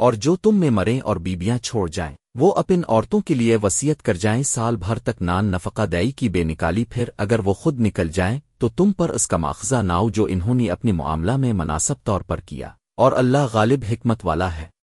اور جو تم میں مریں اور بیبیاں چھوڑ جائیں، وہ اپن عورتوں کے لیے وصیت کر جائیں، سال بھر تک نان نفقہ دائی کی بے نکالی، پھر اگر وہ خود نکل جائیں تو تم پر اس کا ماخذہ ناؤ جو انہوں نے اپنے معاملہ میں مناسب طور پر کیا۔ اور اللہ غالب حکمت والا ہے۔